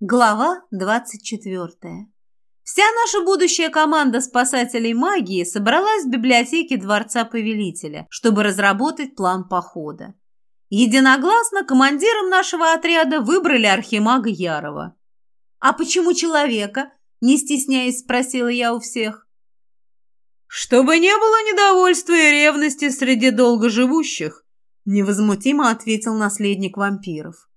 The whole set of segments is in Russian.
Глава 24. Вся наша будущая команда спасателей магии собралась в библиотеке Дворца Повелителя, чтобы разработать план похода. Единогласно командиром нашего отряда выбрали архимага Ярова. «А почему человека?» – не стесняясь спросила я у всех. «Чтобы не было недовольства и ревности среди долгоживущих», – невозмутимо ответил наследник вампиров.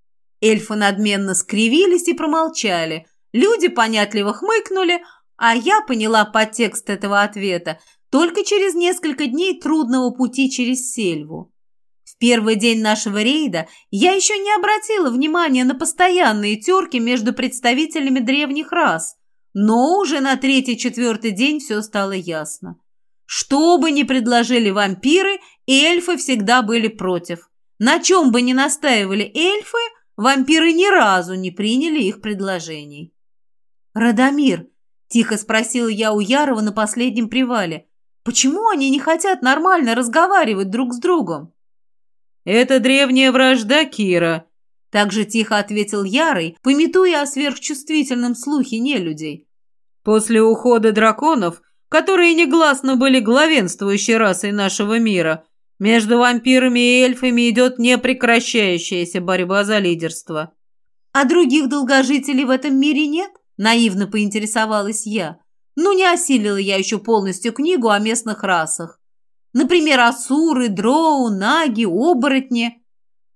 Эльфы надменно скривились и промолчали. Люди понятливо хмыкнули, а я поняла подтекст этого ответа только через несколько дней трудного пути через сельву. В первый день нашего рейда я еще не обратила внимания на постоянные терки между представителями древних рас, но уже на третий-четвертый день все стало ясно. Что бы ни предложили вампиры, эльфы всегда были против. На чем бы ни настаивали эльфы – Вампиры ни разу не приняли их предложений. «Радомир», – тихо спросила я у Ярова на последнем привале, «почему они не хотят нормально разговаривать друг с другом?» «Это древняя вражда, Кира», – также тихо ответил Ярый, пометуя о сверхчувствительном слухе нелюдей. «После ухода драконов, которые негласно были главенствующей расой нашего мира, между вампирами и эльфами идет непрекращающаяся борьба за лидерство. А других долгожителей в этом мире нет? Наивно поинтересовалась я. Ну, не осилила я еще полностью книгу о местных расах. Например, асуры, дроу, наги, оборотни.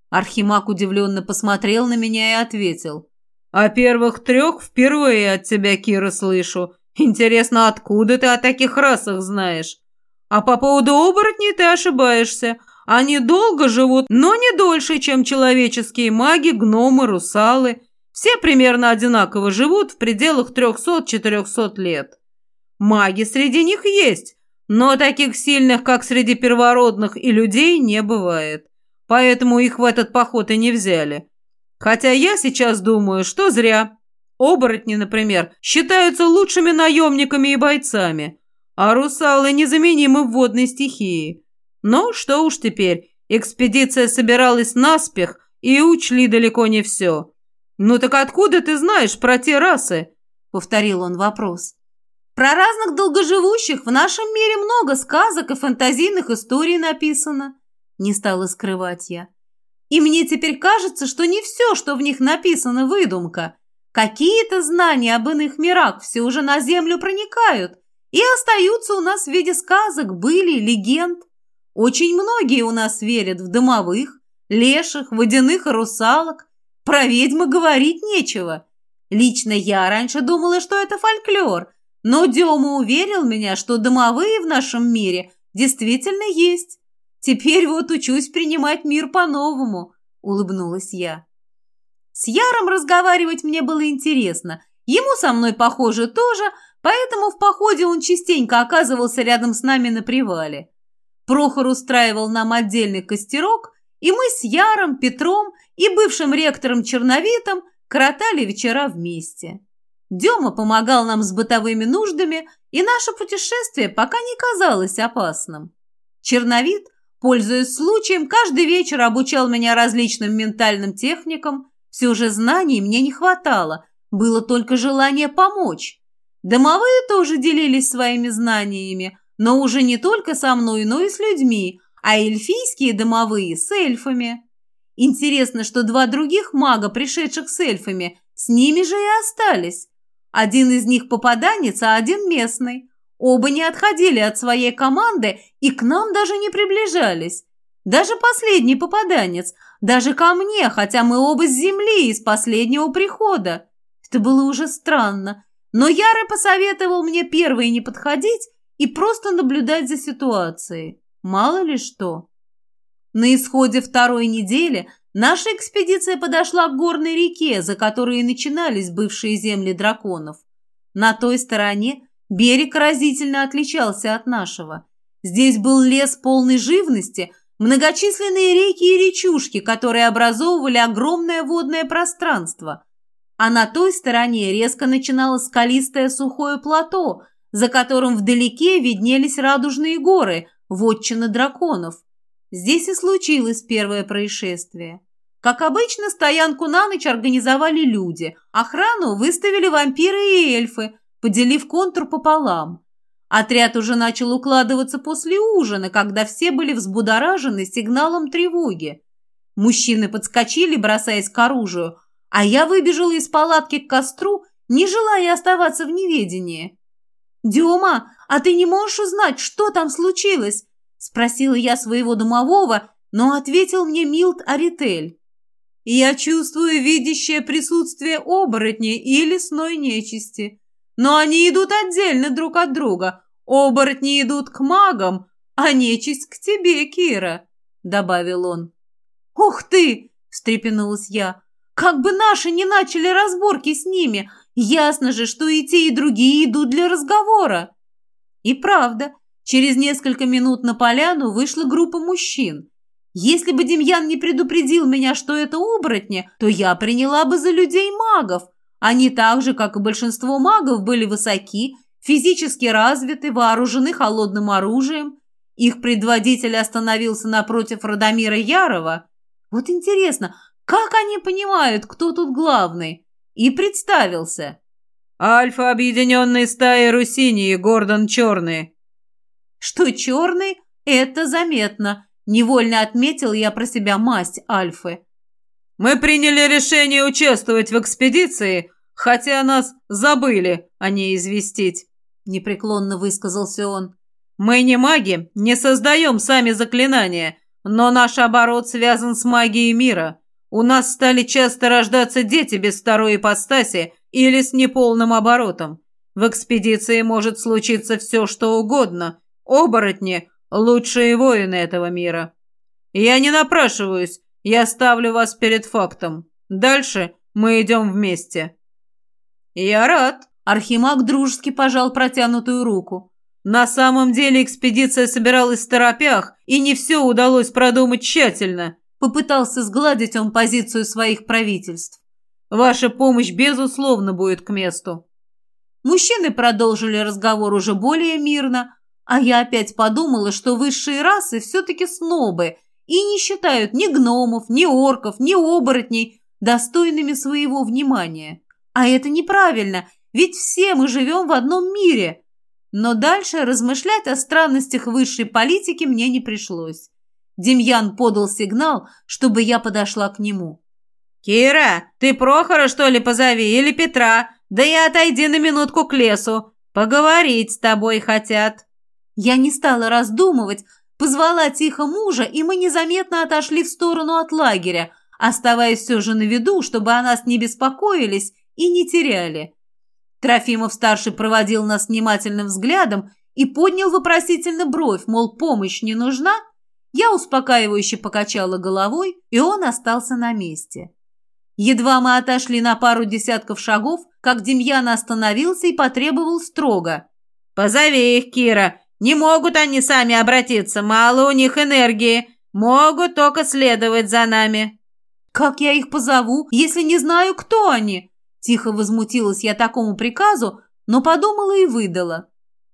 Архимаг удивленно посмотрел на меня и ответил. «О первых трех впервые от тебя, Кира, слышу. Интересно, откуда ты о таких расах знаешь?» А по поводу оборотней ты ошибаешься. Они долго живут, но не дольше, чем человеческие маги, гномы, русалы. Все примерно одинаково живут в пределах 300-400 лет. Маги среди них есть, но таких сильных, как среди первородных и людей, не бывает. Поэтому их в этот поход и не взяли. Хотя я сейчас думаю, что зря. Оборотни, например, считаются лучшими наемниками и бойцами – а русалы незаменимы в водной стихии. Но что уж теперь, экспедиция собиралась наспех и учли далеко не все. «Ну так откуда ты знаешь про те расы?» — повторил он вопрос. «Про разных долгоживущих в нашем мире много сказок и фантазийных историй написано», — не стала скрывать я. «И мне теперь кажется, что не все, что в них написано, выдумка. Какие-то знания об иных мирах все уже на Землю проникают, и остаются у нас в виде сказок, были, легенд. Очень многие у нас верят в домовых, леших, водяных и русалок. Про ведьмы говорить нечего. Лично я раньше думала, что это фольклор, но Дема уверил меня, что домовые в нашем мире действительно есть. Теперь вот учусь принимать мир по-новому, улыбнулась я. С Яром разговаривать мне было интересно. Ему со мной, похоже, тоже, Поэтому в походе он частенько оказывался рядом с нами на привале. Прохор устраивал нам отдельный костерок, и мы с Яром, Петром и бывшим ректором Черновитом коротали вечера вместе. Дема помогал нам с бытовыми нуждами, и наше путешествие пока не казалось опасным. Черновит, пользуясь случаем, каждый вечер обучал меня различным ментальным техникам. Все же знаний мне не хватало, было только желание помочь. Домовые тоже делились своими знаниями, но уже не только со мной, но и с людьми, а эльфийские домовые с эльфами. Интересно, что два других мага, пришедших с эльфами, с ними же и остались. Один из них попаданец, а один местный. Оба не отходили от своей команды и к нам даже не приближались. Даже последний попаданец, даже ко мне, хотя мы оба с земли из последнего прихода. Это было уже странно. Но Яры посоветовал мне первый не подходить и просто наблюдать за ситуацией. Мало ли что. На исходе второй недели наша экспедиция подошла к горной реке, за которой и начинались бывшие земли драконов. На той стороне берег разительно отличался от нашего. Здесь был лес полной живности, многочисленные реки и речушки, которые образовывали огромное водное пространство – а на той стороне резко начиналось скалистое сухое плато, за которым вдалеке виднелись радужные горы, вотчина драконов. Здесь и случилось первое происшествие. Как обычно, стоянку на ночь организовали люди. Охрану выставили вампиры и эльфы, поделив контур пополам. Отряд уже начал укладываться после ужина, когда все были взбудоражены сигналом тревоги. Мужчины подскочили, бросаясь к оружию, а я выбежала из палатки к костру, не желая оставаться в неведении. «Дема, а ты не можешь узнать, что там случилось?» – спросила я своего домового, но ответил мне Милт Аритель. Я чувствую видящее присутствие оборотней и лесной нечисти. Но они идут отдельно друг от друга. Оборотни идут к магам, а нечисть к тебе, Кира», — добавил он. «Ух ты!» — встрепенулась я. «Как бы наши не начали разборки с ними! Ясно же, что и те, и другие идут для разговора!» И правда, через несколько минут на поляну вышла группа мужчин. Если бы Демьян не предупредил меня, что это оборотни, то я приняла бы за людей-магов. Они так же, как и большинство магов, были высоки, физически развиты, вооружены холодным оружием. Их предводитель остановился напротив Радомира Ярова. Вот интересно, как они понимают, кто тут главный? И представился. «Альфа объединенной стаи Русини и Гордон Черный». Что черный, это заметно. Невольно отметил я про себя масть Альфы. «Мы приняли решение участвовать в экспедиции, хотя нас забыли о ней известить», — непреклонно высказался он. «Мы не маги, не создаем сами заклинания, но наш оборот связан с магией мира. У нас стали часто рождаться дети без второй ипостаси или с неполным оборотом. В экспедиции может случиться все, что угодно. Оборотни лучшие воины этого мира. Я не напрашиваюсь, я ставлю вас перед фактом. Дальше мы идем вместе». «Я рад», — Архимаг дружески пожал протянутую руку. «На самом деле экспедиция собиралась в торопях, и не все удалось продумать тщательно», — попытался сгладить он позицию своих правительств. «Ваша помощь, безусловно, будет к месту». Мужчины продолжили разговор уже более мирно, а я опять подумала, что высшие расы все-таки снобы и не считают ни гномов, ни орков, ни оборотней достойными своего внимания. А это неправильно, ведь все мы живем в одном мире. Но дальше размышлять о странностях высшей политики мне не пришлось. Демьян подал сигнал, чтобы я подошла к нему. «Кира, ты Прохора, что ли, позови, или Петра? Да и отойди на минутку к лесу. Поговорить с тобой хотят». Я не стала раздумывать, позвала тихо мужа, и мы незаметно отошли в сторону от лагеря, оставаясь все же на виду, чтобы о нас не беспокоились и не теряли. Трофимов-старший проводил нас внимательным взглядом и поднял вопросительно бровь, мол, помощь не нужна. Я успокаивающе покачала головой, и он остался на месте. Едва мы отошли на пару десятков шагов, как Демьян остановился и потребовал строго. «Позови их, Кира, не могут они сами обратиться, мало у них энергии. Могут только следовать за нами». «Как я их позову, если не знаю, кто они?» Тихо возмутилась я такому приказу, но подумала и выдала.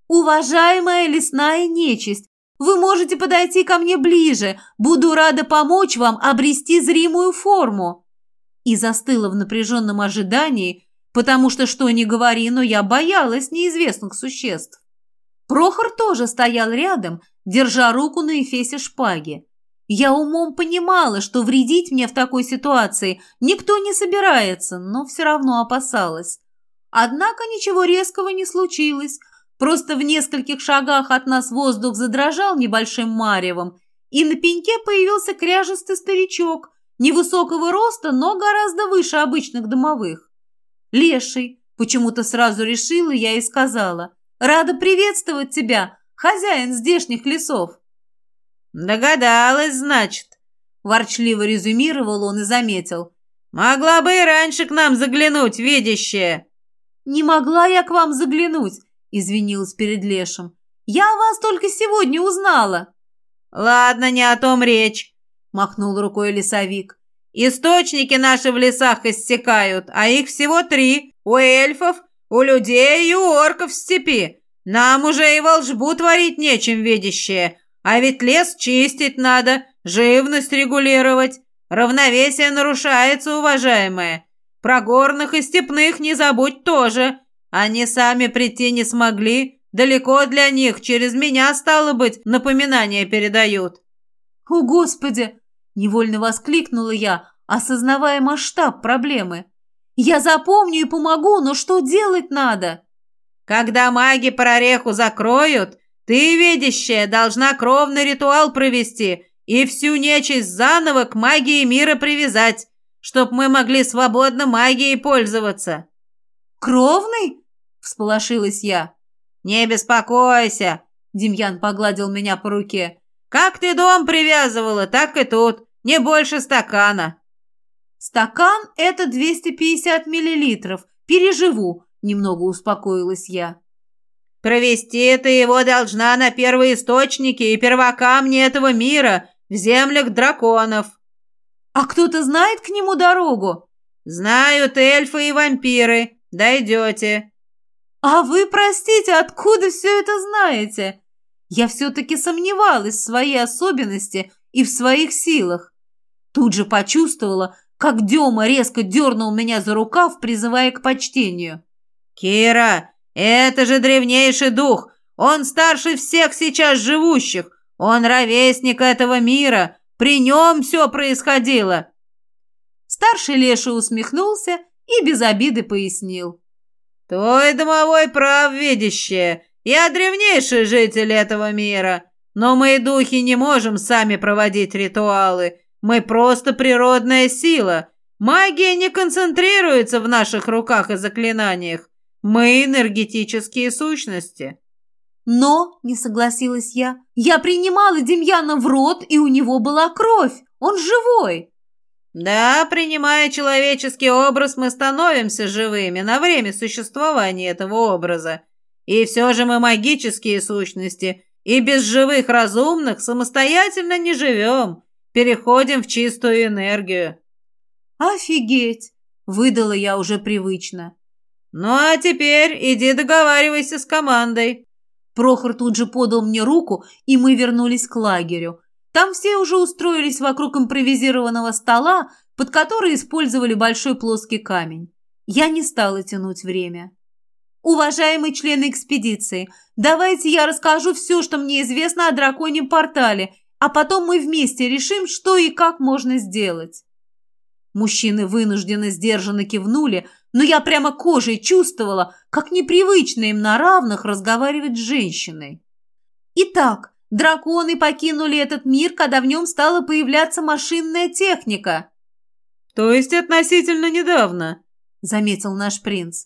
«Уважаемая лесная нечисть, вы можете подойти ко мне ближе. Буду рада помочь вам обрести зримую форму». И застыла в напряженном ожидании, потому что, что ни говори, но я боялась неизвестных существ. Прохор тоже стоял рядом, держа руку на эфесе шпаги. Я умом понимала, что вредить мне в такой ситуации никто не собирается, но все равно опасалась. Однако ничего резкого не случилось. Просто в нескольких шагах от нас воздух задрожал небольшим маревом, и на пеньке появился кряжестый старичок, невысокого роста, но гораздо выше обычных домовых. Леший, почему-то сразу решила я и сказала – Рада приветствовать тебя, хозяин здешних лесов!» «Догадалась, значит», — ворчливо резюмировал он и заметил. «Могла бы и раньше к нам заглянуть, видящая». «Не могла я к вам заглянуть», — извинилась перед Лешем. «Я вас только сегодня узнала». «Ладно, не о том речь», — махнул рукой лесовик. «Источники наши в лесах иссякают, а их всего три. У эльфов, у людей и у орков в степи. Нам уже и волжбу творить нечем, видящее. А ведь лес чистить надо, живность регулировать. Равновесие нарушается, уважаемая. Про горных и степных не забудь тоже. Они сами прийти не смогли. Далеко для них, через меня, стало быть, напоминания передают». «О, Господи!» – невольно воскликнула я, осознавая масштаб проблемы. «Я запомню и помогу, но что делать надо?» «Когда маги прореху закроют, ты, видящая, должна кровный ритуал провести и всю нечисть заново к магии мира привязать, чтоб мы могли свободно магией пользоваться». «Кровный?» – всполошилась я. «Не беспокойся!» – Демьян погладил меня по руке. «Как ты дом привязывала, так и тут. Не больше стакана». «Стакан – это 250 миллилитров. Переживу», – немного успокоилась я. «Провести ты его должна на первые источники и первокамни этого мира, в землях драконов». «А кто-то знает к нему дорогу?» «Знают эльфы и вампиры. Дойдете». «А вы, простите, откуда все это знаете?» Я все-таки сомневалась в своей особенности и в своих силах. Тут же почувствовала, как Дема резко дернул меня за рукав, призывая к почтению. «Кира, это же древнейший дух! Он старше всех сейчас живущих! Он ровесник этого мира! При нем все происходило!» Старший Леша усмехнулся и без обиды пояснил. «Твой домовой прав, видящее. Я древнейший житель этого мира. Но мы, духи, не можем сами проводить ритуалы. Мы просто природная сила. Магия не концентрируется в наших руках и заклинаниях. Мы энергетические сущности». «Но», — не согласилась я, — «я принимала Демьяна в рот, и у него была кровь. Он живой». Да, принимая человеческий образ, мы становимся живыми на время существования этого образа. И все же мы магические сущности, и без живых разумных самостоятельно не живем, переходим в чистую энергию. Офигеть, выдала я уже привычно. Ну а теперь иди договаривайся с командой. Прохор тут же подал мне руку, и мы вернулись к лагерю. Там все уже устроились вокруг импровизированного стола, под который использовали большой плоский камень. Я не стала тянуть время. «Уважаемые члены экспедиции, давайте я расскажу все, что мне известно о драконьем портале, а потом мы вместе решим, что и как можно сделать». Мужчины вынужденно сдержанно кивнули, но я прямо кожей чувствовала, как непривычно им на равных разговаривать с женщиной. Итак, Драконы покинули этот мир, когда в нем стала появляться машинная техника. То есть относительно недавно, заметил наш принц.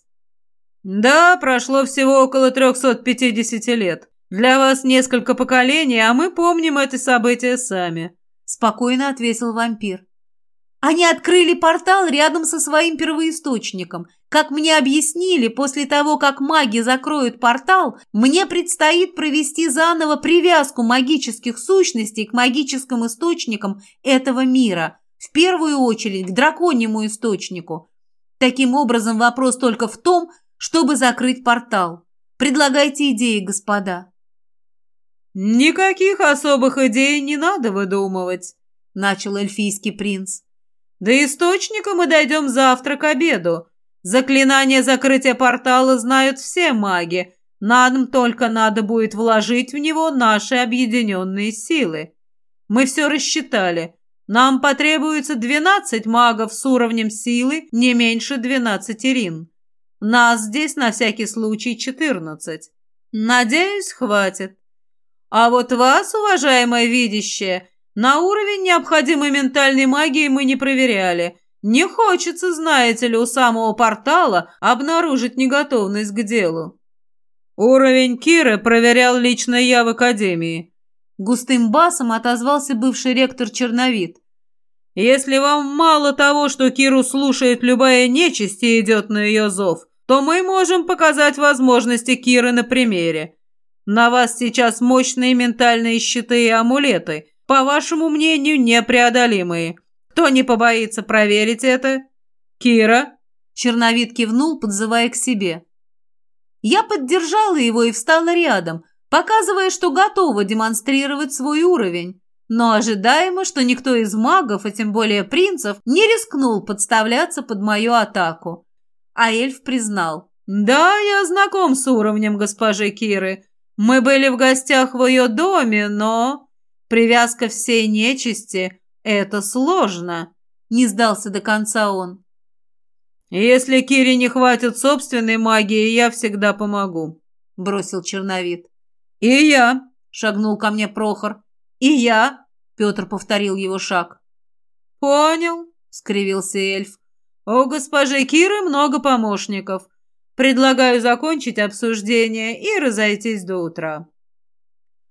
Да, прошло всего около 350 лет. Для вас несколько поколений, а мы помним это событие сами, спокойно ответил вампир. Они открыли портал рядом со своим первоисточником. Как мне объяснили, после того, как маги закроют портал, мне предстоит провести заново привязку магических сущностей к магическим источникам этого мира, в первую очередь к драконьему источнику. Таким образом, вопрос только в том, чтобы закрыть портал. Предлагайте идеи, господа. «Никаких особых идей не надо выдумывать», — начал эльфийский принц. До источника мы дойдем завтра к обеду. Заклинание закрытия портала знают все маги. Нам только надо будет вложить в него наши объединенные силы. Мы все рассчитали. Нам потребуется 12 магов с уровнем силы не меньше 12 рин. Нас здесь на всякий случай 14. Надеюсь, хватит. А вот вас, уважаемое видящее, на уровень необходимой ментальной магии мы не проверяли. Не хочется, знаете ли, у самого портала обнаружить неготовность к делу. Уровень Киры проверял лично я в академии. Густым басом отозвался бывший ректор Черновид. Если вам мало того, что Киру слушает любая нечисть и идет на ее зов, то мы можем показать возможности Киры на примере. На вас сейчас мощные ментальные щиты и амулеты – по вашему мнению, непреодолимые. Кто не побоится проверить это? Кира?» Черновид кивнул, подзывая к себе. Я поддержала его и встала рядом, показывая, что готова демонстрировать свой уровень. но ожидаемо, что никто из магов, а тем более принцев, не рискнул подставляться под мою атаку. А эльф признал. «Да, я знаком с уровнем госпожи Киры. Мы были в гостях в ее доме, но привязка всей нечисти — это сложно», — не сдался до конца он. «Если Кире не хватит собственной магии, я всегда помогу», — бросил черновид. «И я», — шагнул ко мне Прохор. «И я», — Петр повторил его шаг. «Понял», — скривился эльф. «У госпожи Киры много помощников. Предлагаю закончить обсуждение и разойтись до утра».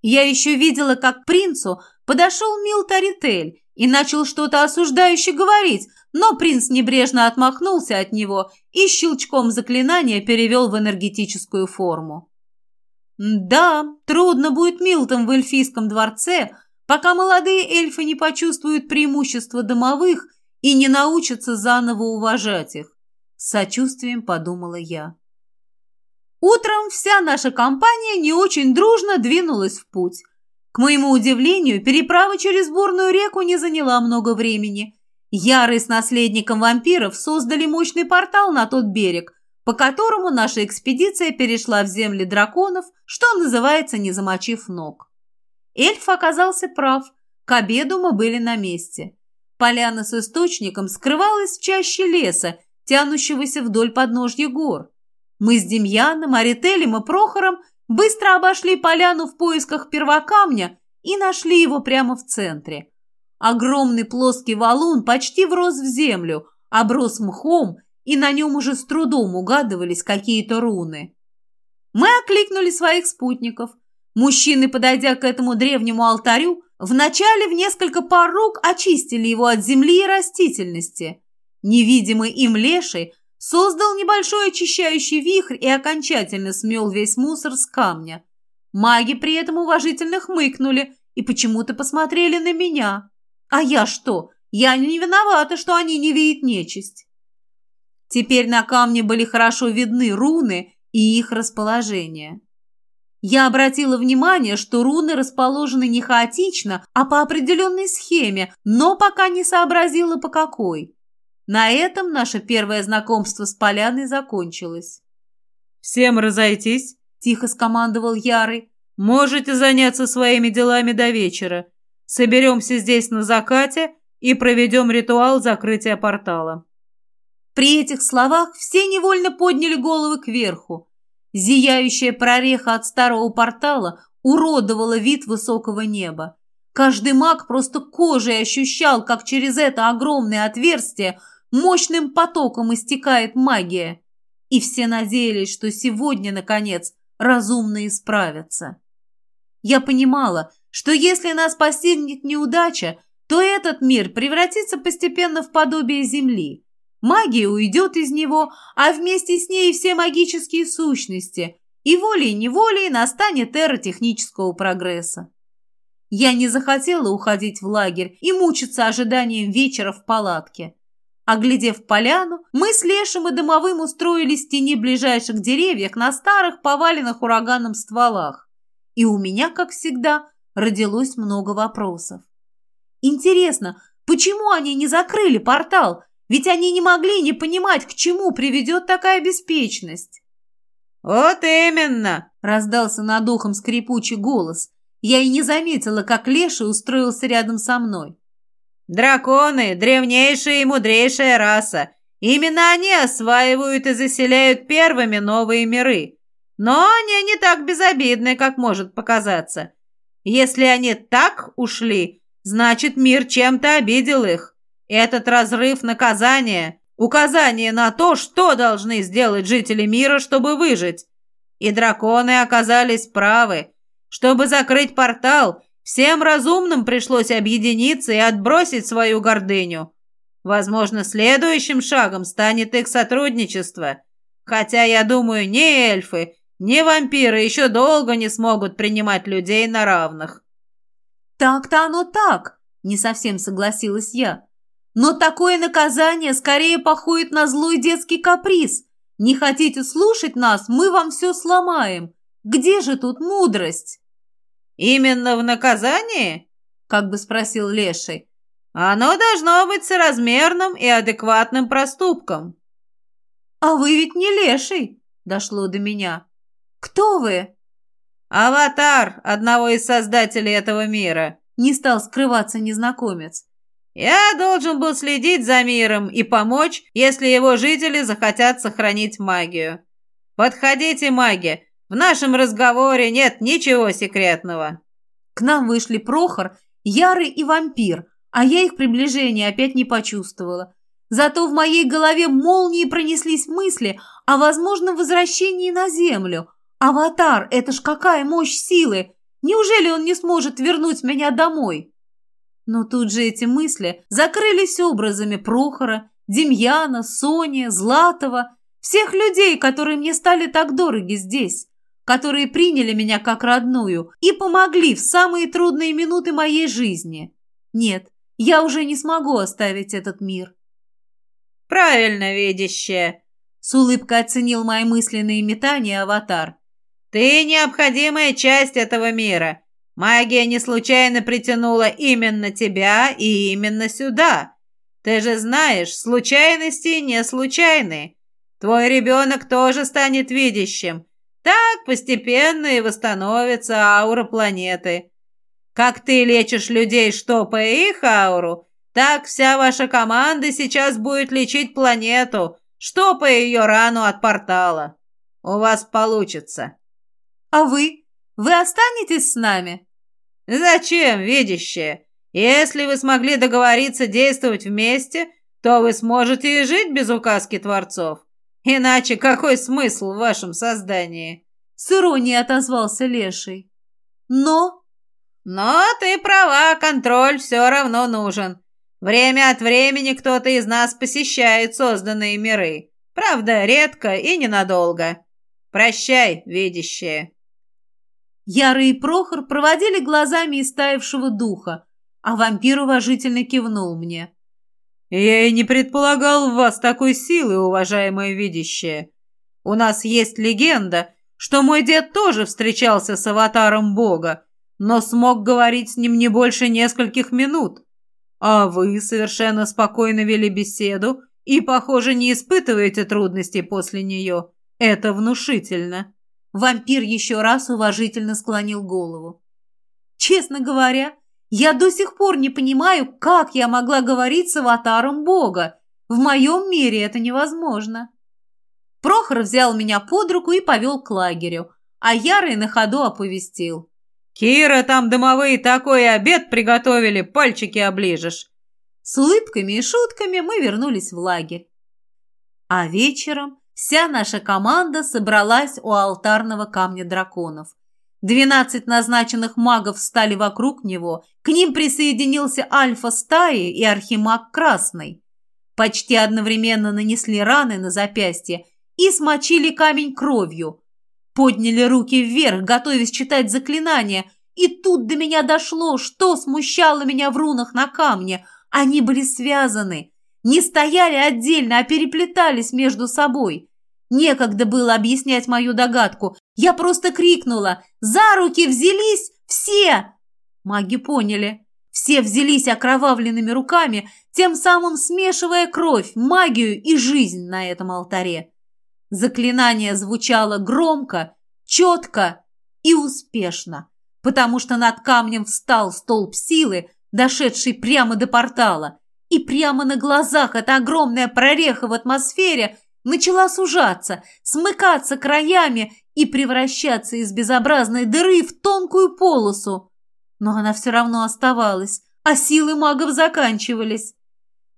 Я еще видела, как к принцу подошел Мил Таритель и начал что-то осуждающе говорить, но принц небрежно отмахнулся от него и щелчком заклинания перевел в энергетическую форму. Да, трудно будет Милтом в эльфийском дворце, пока молодые эльфы не почувствуют преимущество домовых и не научатся заново уважать их. Сочувствием подумала я. Утром вся наша компания не очень дружно двинулась в путь. К моему удивлению, переправа через бурную реку не заняла много времени. Яры с наследником вампиров создали мощный портал на тот берег, по которому наша экспедиция перешла в земли драконов, что называется, не замочив ног. Эльф оказался прав. К обеду мы были на месте. Поляна с источником скрывалась в чаще леса, тянущегося вдоль подножья гор. Мы с Демьяном, Арителем и Прохором быстро обошли поляну в поисках первокамня и нашли его прямо в центре. Огромный плоский валун почти врос в землю, оброс мхом, и на нем уже с трудом угадывались какие-то руны. Мы окликнули своих спутников. Мужчины, подойдя к этому древнему алтарю, вначале в несколько пар рук очистили его от земли и растительности. Невидимый им леший создал небольшой очищающий вихрь и окончательно смел весь мусор с камня. Маги при этом уважительно хмыкнули и почему-то посмотрели на меня. А я что? Я не виновата, что они не видят нечисть. Теперь на камне были хорошо видны руны и их расположение. Я обратила внимание, что руны расположены не хаотично, а по определенной схеме, но пока не сообразила по какой. На этом наше первое знакомство с поляной закончилось. «Всем разойтись», – тихо скомандовал Ярый. «Можете заняться своими делами до вечера. Соберемся здесь на закате и проведем ритуал закрытия портала». При этих словах все невольно подняли головы кверху. Зияющая прореха от старого портала уродовала вид высокого неба. Каждый маг просто кожей ощущал, как через это огромное отверстие мощным потоком истекает магия. И все надеялись, что сегодня, наконец, разумно исправятся. Я понимала, что если нас постигнет неудача, то этот мир превратится постепенно в подобие Земли. Магия уйдет из него, а вместе с ней все магические сущности, и волей-неволей настанет эра технического прогресса. Я не захотела уходить в лагерь и мучиться ожиданием вечера в палатке. Оглядев поляну, мы с Лешим и Домовым устроились в тени ближайших деревьев на старых поваленных ураганом стволах. И у меня, как всегда, родилось много вопросов. Интересно, почему они не закрыли портал? Ведь они не могли не понимать, к чему приведет такая беспечность. «Вот именно!» – раздался над ухом скрипучий голос. Я и не заметила, как Леша устроился рядом со мной. «Драконы – древнейшая и мудрейшая раса. Именно они осваивают и заселяют первыми новые миры. Но они не так безобидны, как может показаться. Если они так ушли, значит, мир чем-то обидел их. Этот разрыв наказания – указание на то, что должны сделать жители мира, чтобы выжить. И драконы оказались правы. Чтобы закрыть портал, всем разумным пришлось объединиться и отбросить свою гордыню. Возможно, следующим шагом станет их сотрудничество. Хотя, я думаю, ни эльфы, ни вампиры еще долго не смогут принимать людей на равных. «Так-то оно так», – не совсем согласилась я. Но такое наказание скорее походит на злой детский каприз. Не хотите слушать нас, мы вам все сломаем. Где же тут мудрость? Именно в наказании? как бы спросил Леший. Оно должно быть соразмерным и адекватным проступком. А вы ведь не Леший, дошло до меня. Кто вы? Аватар одного из создателей этого мира. Не стал скрываться незнакомец. Я должен был следить за миром и помочь, если его жители захотят сохранить магию. Подходите, маги. В нашем разговоре нет ничего секретного. К нам вышли Прохор, Ярый и вампир, а я их приближение опять не почувствовала. Зато в моей голове молнией пронеслись мысли о возможном возвращении на Землю. Аватар – это ж какая мощь силы! Неужели он не сможет вернуть меня домой? Но тут же эти мысли закрылись образами Прохора, Демьяна, Сони, Златова, всех людей, которые мне стали так дороги здесь, которые приняли меня как родную и помогли в самые трудные минуты моей жизни. Нет, я уже не смогу оставить этот мир. «Правильно, видящая!» — с улыбкой оценил мои мысленные метания аватар. «Ты необходимая часть этого мира. Магия не случайно притянула именно тебя и именно сюда. Ты же знаешь, случайности не случайны. Твой ребенок тоже станет видящим. Так постепенно и восстановится аура планеты. Как ты лечишь людей, штопая их ауру, так вся ваша команда сейчас будет лечить планету, штопая ее рану от портала. У вас получится. А вы? Вы останетесь с нами? Зачем, видящее? Если вы смогли договориться действовать вместе, то вы сможете и жить без указки творцов. Иначе какой смысл в вашем создании? С иронией отозвался Леший. Но но ты права, контроль все равно нужен. Время от времени кто-то из нас посещает созданные миры. Правда, редко и ненадолго. Прощай, видящее. Ярый и Прохор проводили глазами истаившего духа, а вампир уважительно кивнул мне. «Я и не предполагал в вас такой силы, уважаемое видящее. У нас есть легенда, что мой дед тоже встречался с аватаром Бога, но смог говорить с ним не больше нескольких минут. А вы совершенно спокойно вели беседу и, похоже, не испытываете трудностей после нее. Это внушительно». Вампир еще раз уважительно склонил голову. «Честно говоря, я до сих пор не понимаю, как я могла говорить с аватаром Бога. В моем мире это невозможно». Прохор взял меня под руку и повел к лагерю, а Ярый на ходу оповестил. «Кира, там домовые такой обед приготовили, пальчики оближешь!» С улыбками и шутками мы вернулись в лагерь. А вечером вся наша команда собралась у алтарного камня драконов. Двенадцать назначенных магов встали вокруг него, к ним присоединился альфа стаи и архимаг Красный. Почти одновременно нанесли раны на запястье и смочили камень кровью – Подняли руки вверх, готовясь читать заклинания, и тут до меня дошло, что смущало меня в рунах на камне. Они были связаны, не стояли отдельно, а переплетались между собой. Некогда было объяснять мою догадку. Я просто крикнула «За руки взялись все!» Маги поняли. Все взялись окровавленными руками, тем самым смешивая кровь, магию и жизнь на этом алтаре. Заклинание звучало громко, четко и успешно, потому что над камнем встал столб силы, дошедший прямо до портала, и прямо на глазах эта огромная прореха в атмосфере начала сужаться, смыкаться краями и превращаться из безобразной дыры в тонкую полосу. Но она все равно оставалась, а силы магов заканчивались.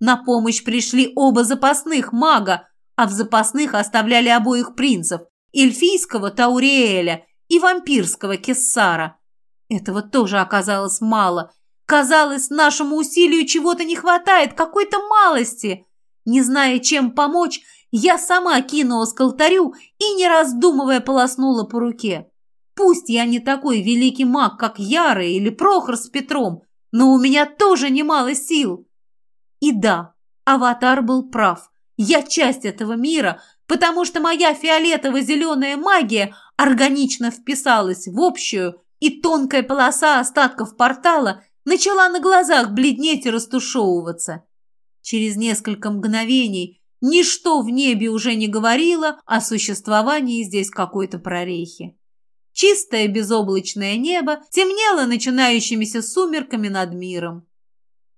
На помощь пришли оба запасных мага, а в запасных оставляли обоих принцев – эльфийского Тауриэля и вампирского Кессара. Этого тоже оказалось мало. Казалось, нашему усилию чего-то не хватает, какой-то малости. Не зная, чем помочь, я сама кинулась к алтарю и, не раздумывая, полоснула по руке. Пусть я не такой великий маг, как Яры или Прохор с Петром, но у меня тоже немало сил. И да, аватар был прав. Я часть этого мира, потому что моя фиолетово-зеленая магия органично вписалась в общую, и тонкая полоса остатков портала начала на глазах бледнеть и растушевываться. Через несколько мгновений ничто в небе уже не говорило о существовании здесь какой-то прорехи. Чистое безоблачное небо темнело начинающимися сумерками над миром.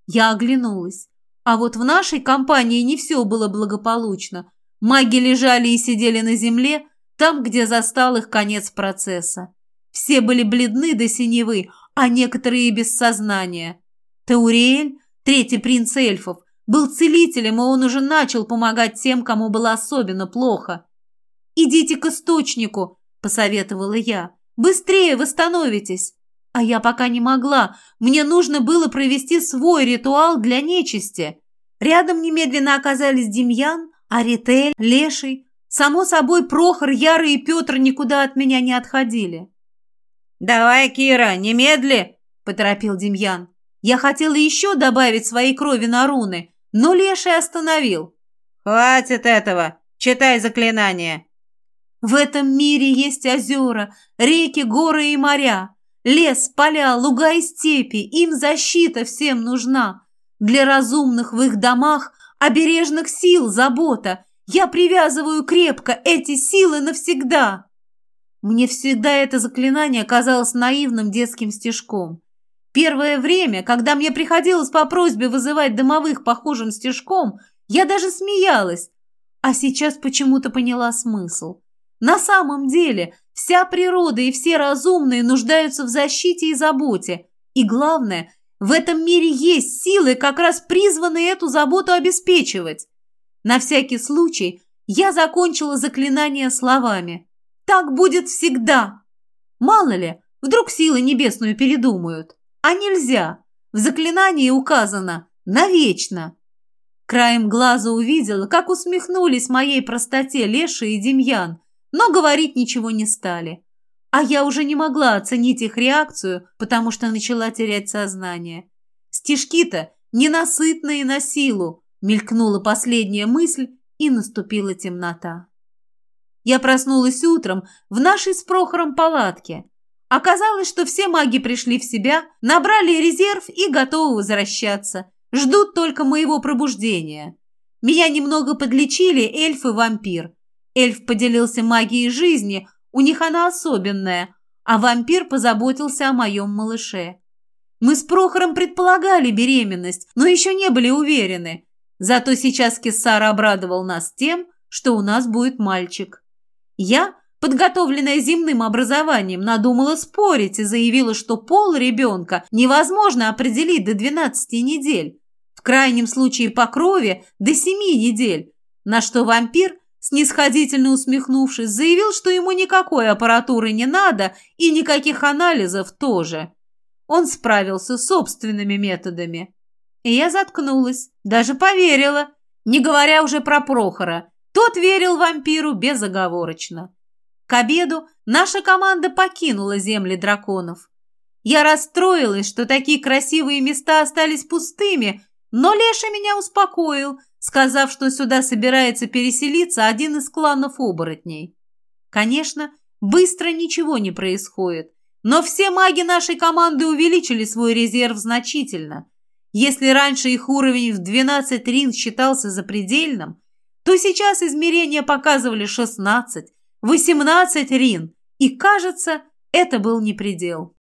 Я оглянулась. А вот в нашей компании не все было благополучно. Маги лежали и сидели на земле, там, где застал их конец процесса. Все были бледны до синевы, а некоторые без сознания. Тауриэль, третий принц эльфов, был целителем, и он уже начал помогать тем, кому было особенно плохо. «Идите к источнику», – посоветовала я. «Быстрее восстановитесь». А я пока не могла. Мне нужно было провести свой ритуал для нечисти. Рядом немедленно оказались Демьян, Аритель, Леший. Само собой, Прохор, Яра и Петр никуда от меня не отходили. «Давай, Кира, немедли!» – поторопил Демьян. Я хотела еще добавить своей крови на руны, но Леший остановил. «Хватит этого! Читай заклинание!» В этом мире есть озера, реки, горы и моря. Лес, поля, луга и степи, им защита всем нужна. Для разумных в их домах обережных сил забота. Я привязываю крепко эти силы навсегда. Мне всегда это заклинание казалось наивным детским стежком. Первое время, когда мне приходилось по просьбе вызывать домовых похожим стежком, я даже смеялась, а сейчас почему-то поняла смысл. На самом деле, вся природа и все разумные нуждаются в защите и заботе. И главное, в этом мире есть силы, как раз призванные эту заботу обеспечивать. На всякий случай я закончила заклинание словами. «Так будет всегда!» Мало ли, вдруг силы небесную передумают. А нельзя. В заклинании указано «навечно». Краем глаза увидела, как усмехнулись моей простоте Леша и Демьян, но говорить ничего не стали. А я уже не могла оценить их реакцию, потому что начала терять сознание. Стишки-то ненасытные на силу, мелькнула последняя мысль, и наступила темнота. Я проснулась утром в нашей с Прохором палатке. Оказалось, что все маги пришли в себя, набрали резерв и готовы возвращаться. Ждут только моего пробуждения. Меня немного подлечили эльф и вампир. Эльф поделился магией жизни, у них она особенная, а вампир позаботился о моем малыше. Мы с Прохором предполагали беременность, но еще не были уверены. Зато сейчас Кессар обрадовал нас тем, что у нас будет мальчик. Я, подготовленная земным образованием, надумала спорить и заявила, что пол ребенка невозможно определить до 12 недель, в крайнем случае по крови до 7 недель, на что вампир – снисходительно усмехнувшись, заявил, что ему никакой аппаратуры не надо и никаких анализов тоже. Он справился собственными методами. И я заткнулась, даже поверила, не говоря уже про Прохора. Тот верил вампиру безоговорочно. К обеду наша команда покинула земли драконов. Я расстроилась, что такие красивые места остались пустыми, но Леша меня успокоил, сказав, что сюда собирается переселиться один из кланов оборотней. Конечно, быстро ничего не происходит, но все маги нашей команды увеличили свой резерв значительно. Если раньше их уровень в 12 рин считался запредельным, то сейчас измерения показывали 16, 18 рин, и, кажется, это был не предел.